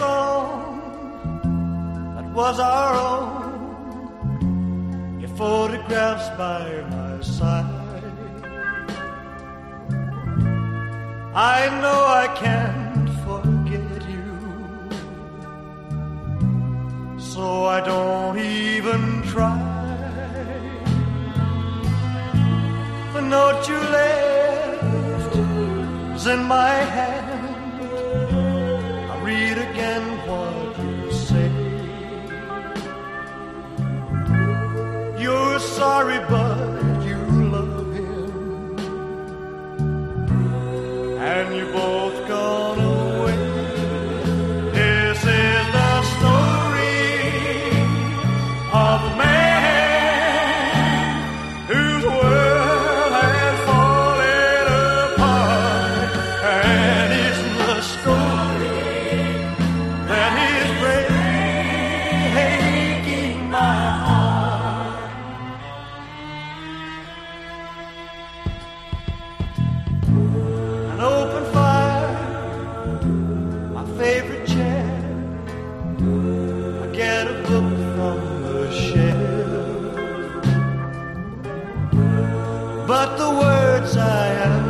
song that was our own. Your photographs by my side. I know I can't forget you, so I don't even try. The note you left is in my hand sorry, but but the words I have.